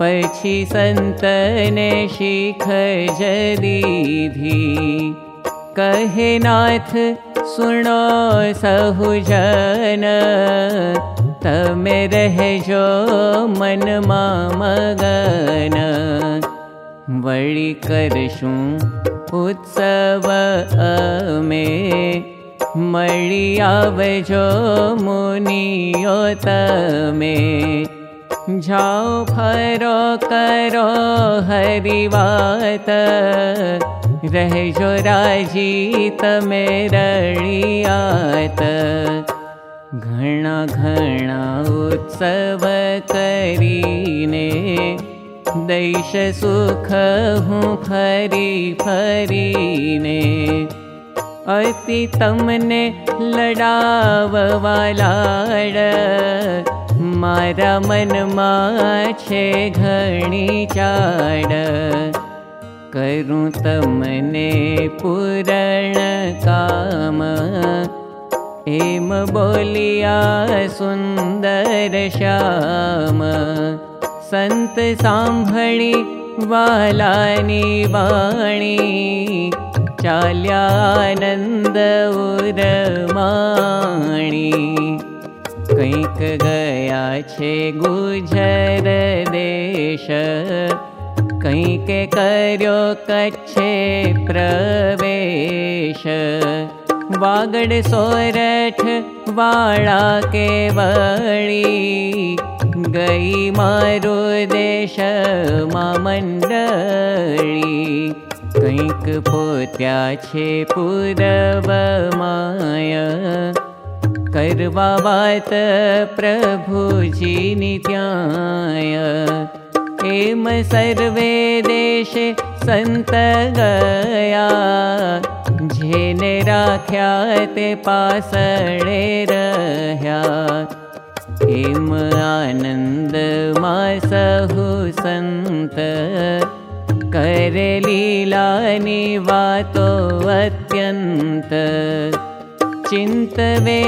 पछी संतने शिख जदीधी कहे नाथ सुनो सहुजन तमे रहजो मन मगन वळी करशु उत्सव अमे मळी आवजो मुनियो तमे जाओ फरो करो हरिवात रहजो राजी तमे उत्सव करीने दैश सुख हूँ फरी फरीने। अति तमने लडाव वालाड मारा मन छे घणी चाड करूँ तमने पूरण काम एम बोलिया सुन्दर श्याम संत सांभळी वालानी वाणी चाल्यानन्द उरमाणी कैक गया छे गुजर देश। कैके कर्यो कच्छे प्रवेश। वागड सोरठ वाळा केवळी गई मारो देश मंडळी। कैक पोत्या छे पुरव माय करवा वात प्रभुजी नित्याय। एम सर्वे देश संत गया। जेने राख्या ते पासळे रह्या। हेम आनंद मासहु संत। करे लीलानी वातो अत्यंत चिन्तवे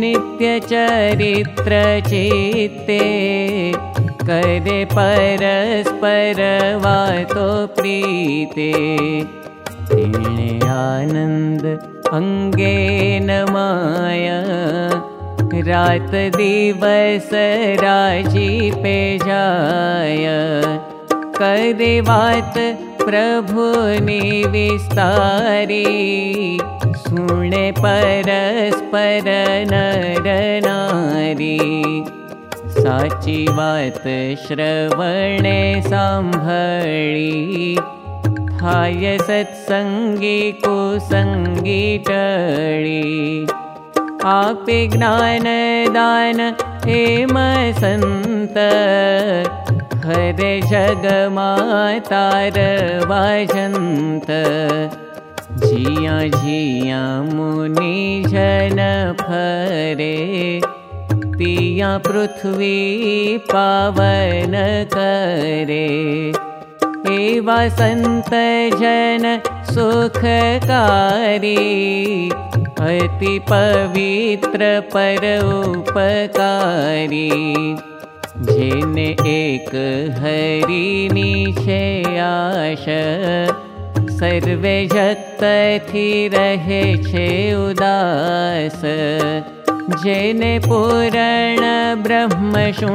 नित्यचरित्र चित्ते करे परस्पर वातो प्रीते आनन्द अङ्गे न माया। रात दिवस राजी पे जाय करे वात प्रभु विस्तारी सुने परस्पर नर नारी साची हाय सत्सङ्गी कुसङ्गी टळी। आपे ज्ञान दान हेम सन्त हरे जग मातार वाजन्त जिया जिया मुनि जन फरे तिया पृथ्वी पावन करे। एवा संत जन सुखकारी अति पवित्र पर उपकारी। जेने एक हरि नीचे आश सर्वे रहे छे उदास। जेने पूरण ब्रह्मशु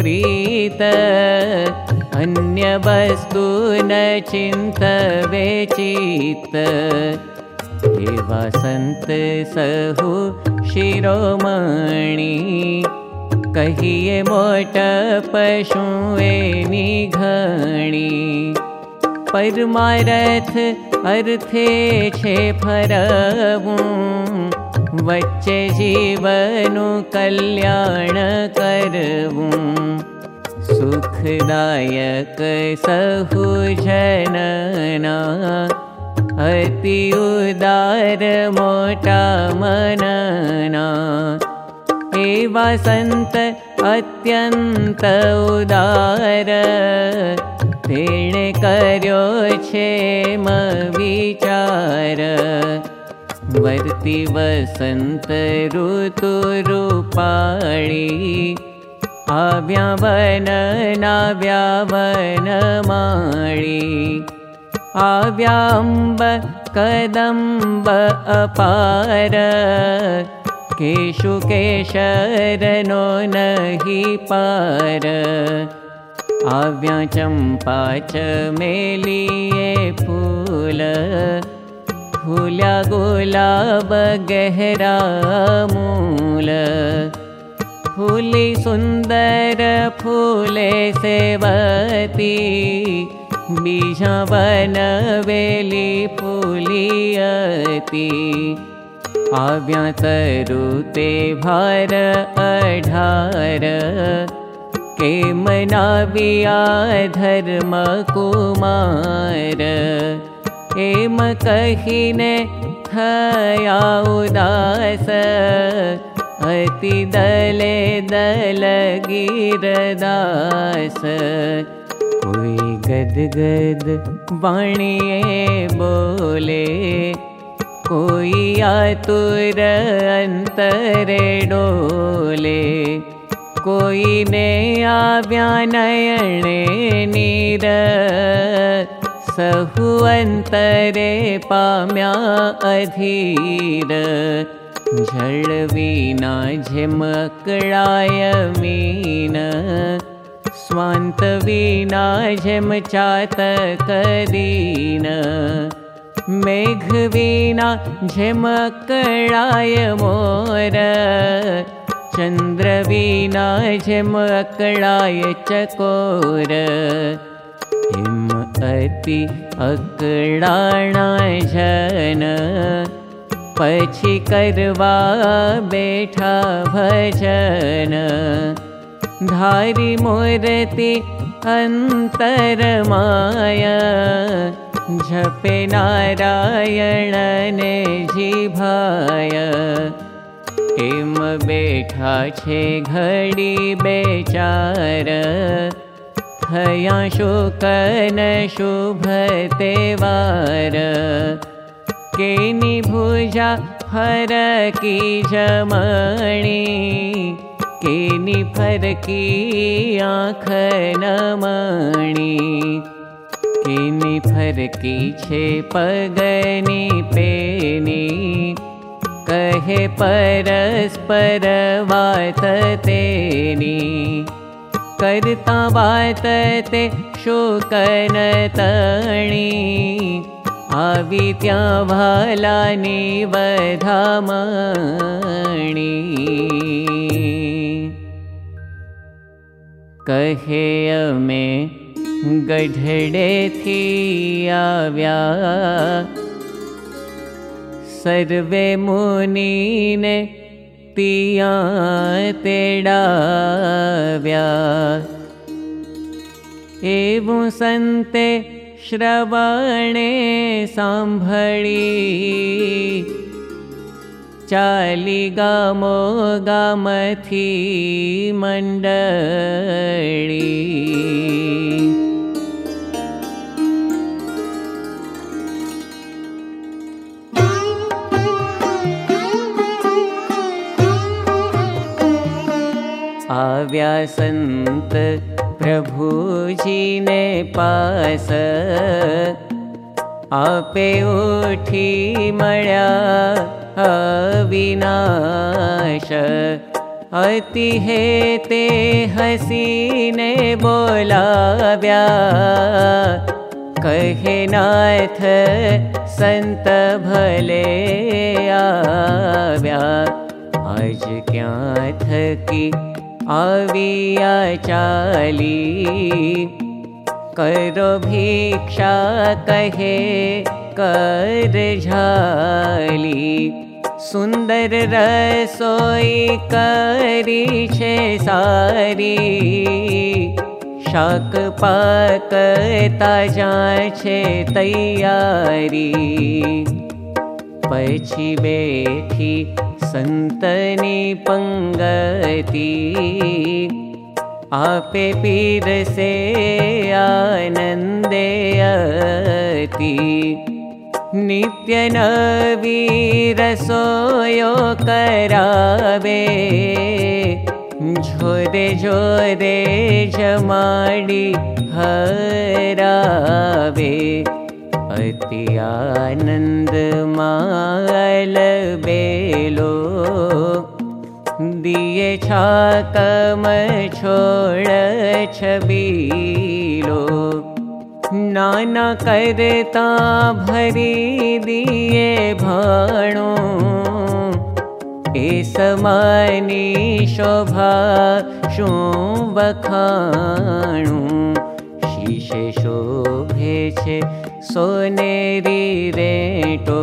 प्रीत अन्य वस्तु न चिन्त वेचित। एवा संत सहु शिरोमणि कहिए मोट पशु एनी घणी परमारथ अर्थे छे फरवू। वच्चे जीवनु कल्याण करवू। सुखदायक जनना अति उदार मोटा मनना। एवा संत अत्यंत उदार तेणे कर्यो छे म विचार। वर्ति वसंत ऋतु रूपाणी। आव्या वन नाव्या वन माळी आव्याम्ब कदम्ब अपार। केशु केशरनो नहि पार आव्या गुलाब गहरा मूल। फूली सुन्दर फूले सेवती बीजा वेली फूलियती आव्या तरुते भार अढार मनाविया धर्म दले दल गिरदास कोई गद गद वाणिए बोले कोई आतुर अंतरे डोले कोई ने आव्या नयणे नीर। सहुअन्तरे पाम्या अधीर। झळविना झिमकळाय मीन। स्वान्त विना झिम चातकदीन मेघ विना झिमकळाय मोर चन्द्र विना झिमकळाय चकोर हिम अति अकळाणा झन पछी करवा बैठा भजन। धारी मूर्ति अंतर माया झपे नारायण ने जीभाय घड़ी बेचार। थया शुकन शुभ तेवार केनी भुजा हर की जमणी। केनी फर की आँख नमणी। केनी फर की छे पगनी पेनी कहे परस्पर वात तेनी। करता बात ते शुकन तणी। आवित्या भालानी वधामणी। कहे अमे गढ़डे थी आव्या सर्वे मुनीने तिया तेडाव्या एवं संते श्रवणे साम्भळी चाली गामो गामथी मण्डळी आव्या संत प्रभुजी ने पास। आपे उठी मळ्या अविनाश। अति हे ते हसीने बोलाव्या। कहे नाथ संत भले आव्या। आज क्या थकी भिक्षा कहे कर झाली। सुंदर रसोई करी छे सारी। शाक पाक ताजा छे तैयारी। पछी बैठी संतनी पंगती आपे पीर से आनंदे अति। नित्य करावे। झोरे झोरे जमाडी हरावे। अति आनन्द माल बेलो दिए छाकम छोड़ छबीलो। नाना करता भरी दिए भाणो। ए समानी शोभा शो बखाणु। शीशे शोभे रेटो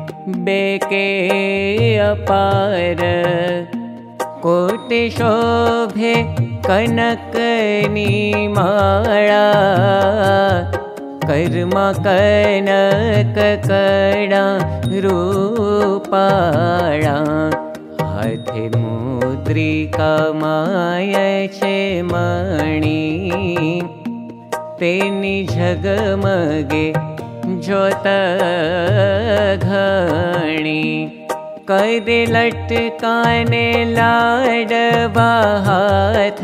बेके अपार। कोटि शोभे कनकनी माळा। कर्म कनक कडा रूपाळा। हाथे मुद्रिका माय छे मणी। तेनी झगमगे जोत घणी। कैदे लटकाने लाड हाथ।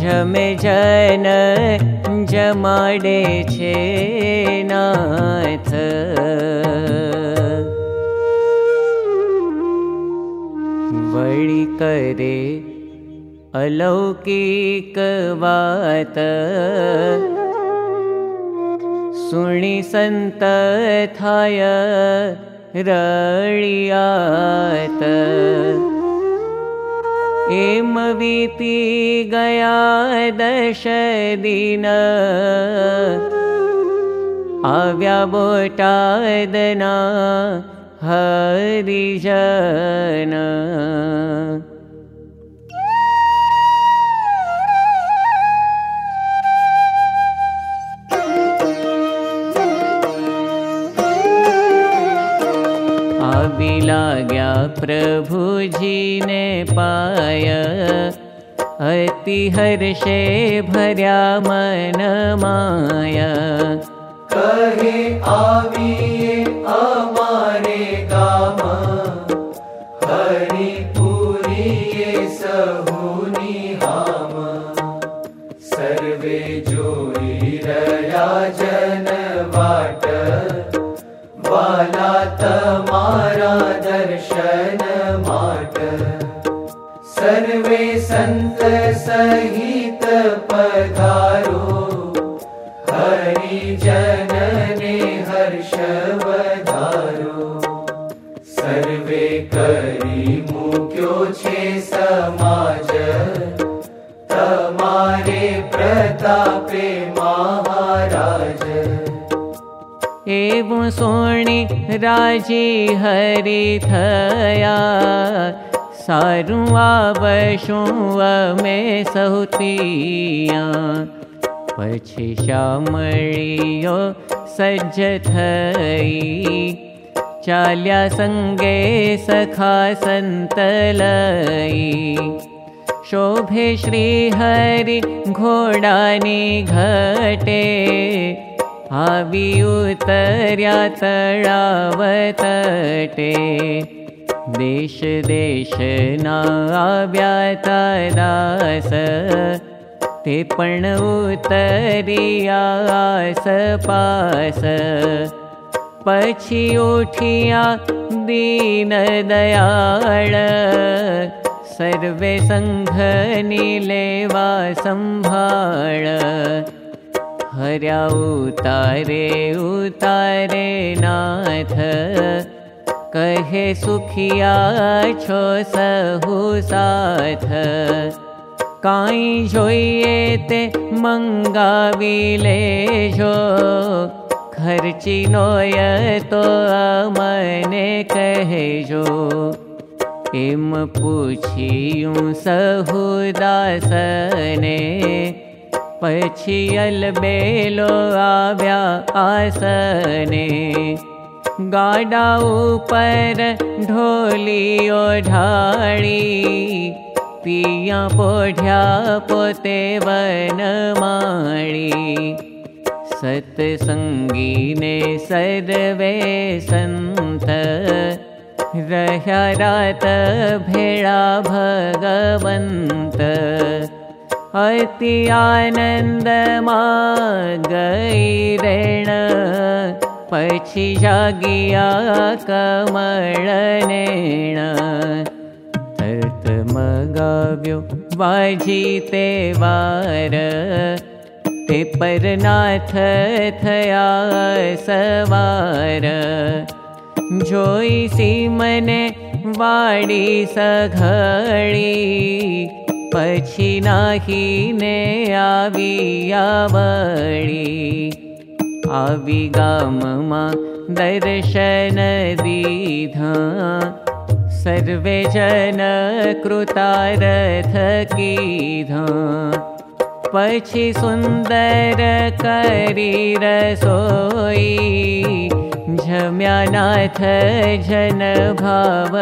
जमे जन जमाडे छे नाथ। वळी करे अलौकिक वात सुणी संत थाय रळियात। एम वीती गया दश दिन। बोटादना हरिजन प्रभुजी ने पाय। अति हर्षे भर्या मन माया। कहे आविए माट सर्वे संत सहित पधारो एवं सोणी राजी हरि थया सारू आवशु अमे सहुतिया પછી શ્યામળીઓ સજ્જ થઈ ચાલ્યા સંગે સખા સંતલઈ શોભે શ્રી હરિ ઘોડાની ઘટે तडावतटे देश देश नाव्यास ते पण सपास पशी उ दीन दयाळ। सर्वे संघनि निलेवा संभा हर्या उतारे उतारे नाथ। कहे सुखिया छो सहु साथ। काई जोइए ते मंगावी लेजो। खर्ची नोय तो मने कहेजो। एम पूछियूं सहुदासने पछियल बेलो आसने। गाडा ऊपर ढोलियो ढाड़ी पिया पोढ़्या पोते वन माड़ी सत्संगी ने सर्वे संत। रह्या रात भेड़ा अति आनंद मा गई रेण पछी जागिया कमल नेण तर्त मगाव्यो बाजी ते वार ते परनाथ थया सवार। जोई सी मने वाड़ी सघड़ी पछी नाही ने आवी आवड़ी आवी गाम मा दर्शन दीधा सर्वे जन कृतारथ कीधा पछी सुंदर करी रसोई जम्यानाथ जन भाव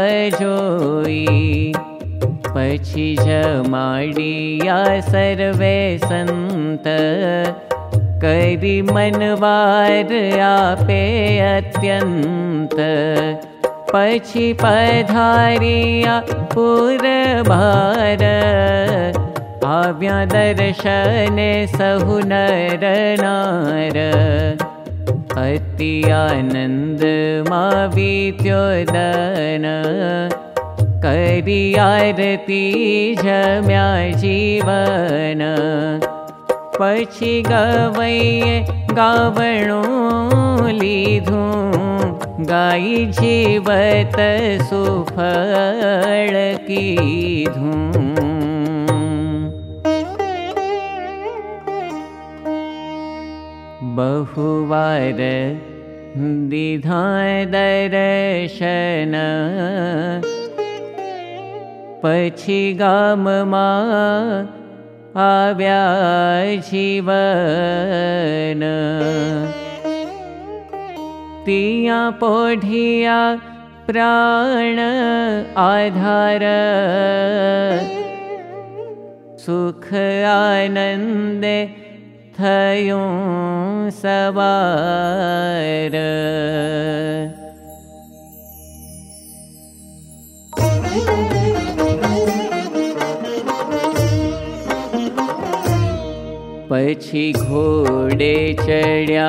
जमाडिया सर्वे संत। करी मनवार आपे अत्यंत। पछी पधारिया पुर भार। आव्या दर्शने सहु नर नार। अति आनन्द मा विद्योदन जीवन। पछी गवैये गावणो लीधु। गाई जीवत सुफल कीधुं। बहुवार दिधा दर्शन पछी गाम मा जीवन। तिया पोढिया प्राण आधार। सुख आनन्दे थयों सवार पछी घोड़े चढ़्या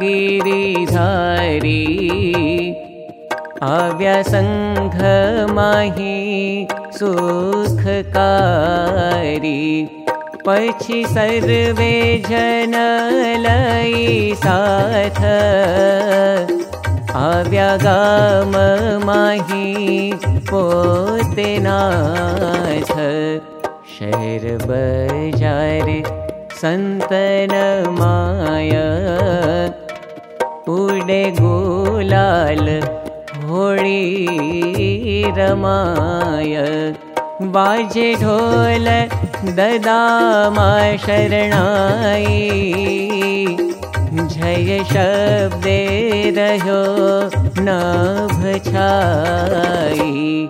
गिरिधारी आव्या संघ माही सुखकारी पछी सर्वे जन लई साथ आव्या गाम माही पोते नाथ शहर बजार संतन माय उडे गुलाल होळी रमाय बाजे ढोल ददामा शरणाई। जय शब्दे रहो छाई।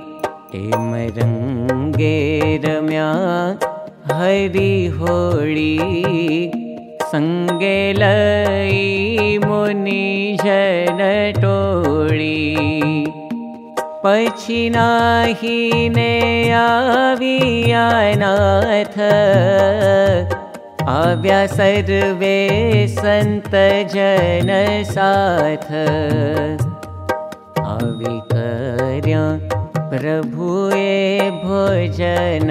एम रंगे रम्या हरि होळी संगे लई मुनि जन टोळी पछी नाही ने आविया नाथ आव्या सर्वे संत जन साथ आवी प्रभुए भोजन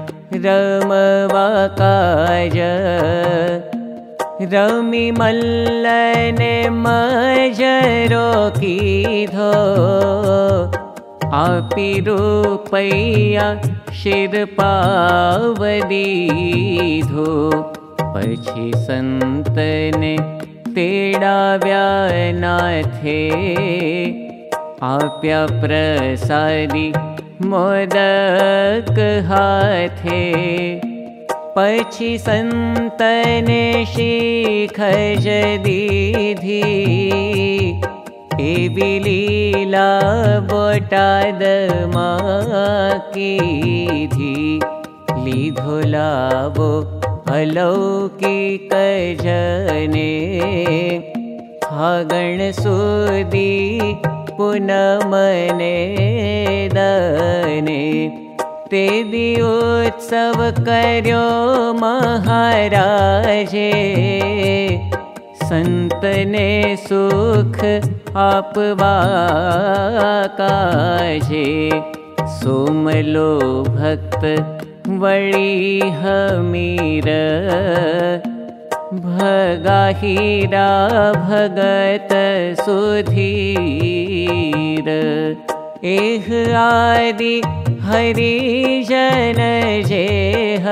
रमवाकाज। रमि मल्लने मजरो कीधो। आपी रूपैया शिर पावदीधो पछी नाथे आप्या प्रसादी मोदक हाथे संतने शिखज दीधी एवी लीला बोटाद कीधी लीधो लावो अलौकिक जने हागण पुनमने दने। ते दियोत्सव कर्यो महाराजे। संतने सुख काजे। सोमलो भक्त वळी हमीर भगाहीरा भगत सुधीर। एह आदि हरिजन जेह।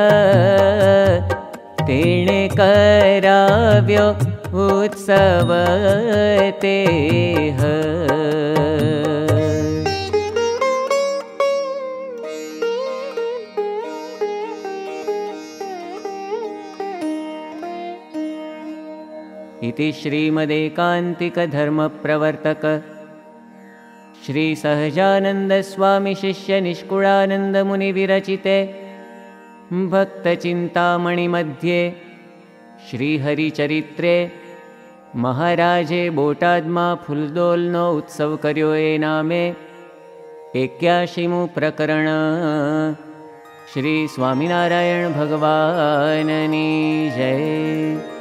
तेण कराव्यो उत्सव तेह इति श्रीमदेकान्तिकधर्मप्रवर्तक। श्रीसहजानन्दस्वामिशिष्यनिष्कुळानन्दमुनिविरचिते भक्तचिन्तामणिमध्ये श्रीहरिचरित्रे महाराजे बोटाद्मा फुल्दोल्नो उत्सव कर्यो ए नामे एक्याशिमु प्रकरण श्रीस्वामिनारायणभगवाननी जय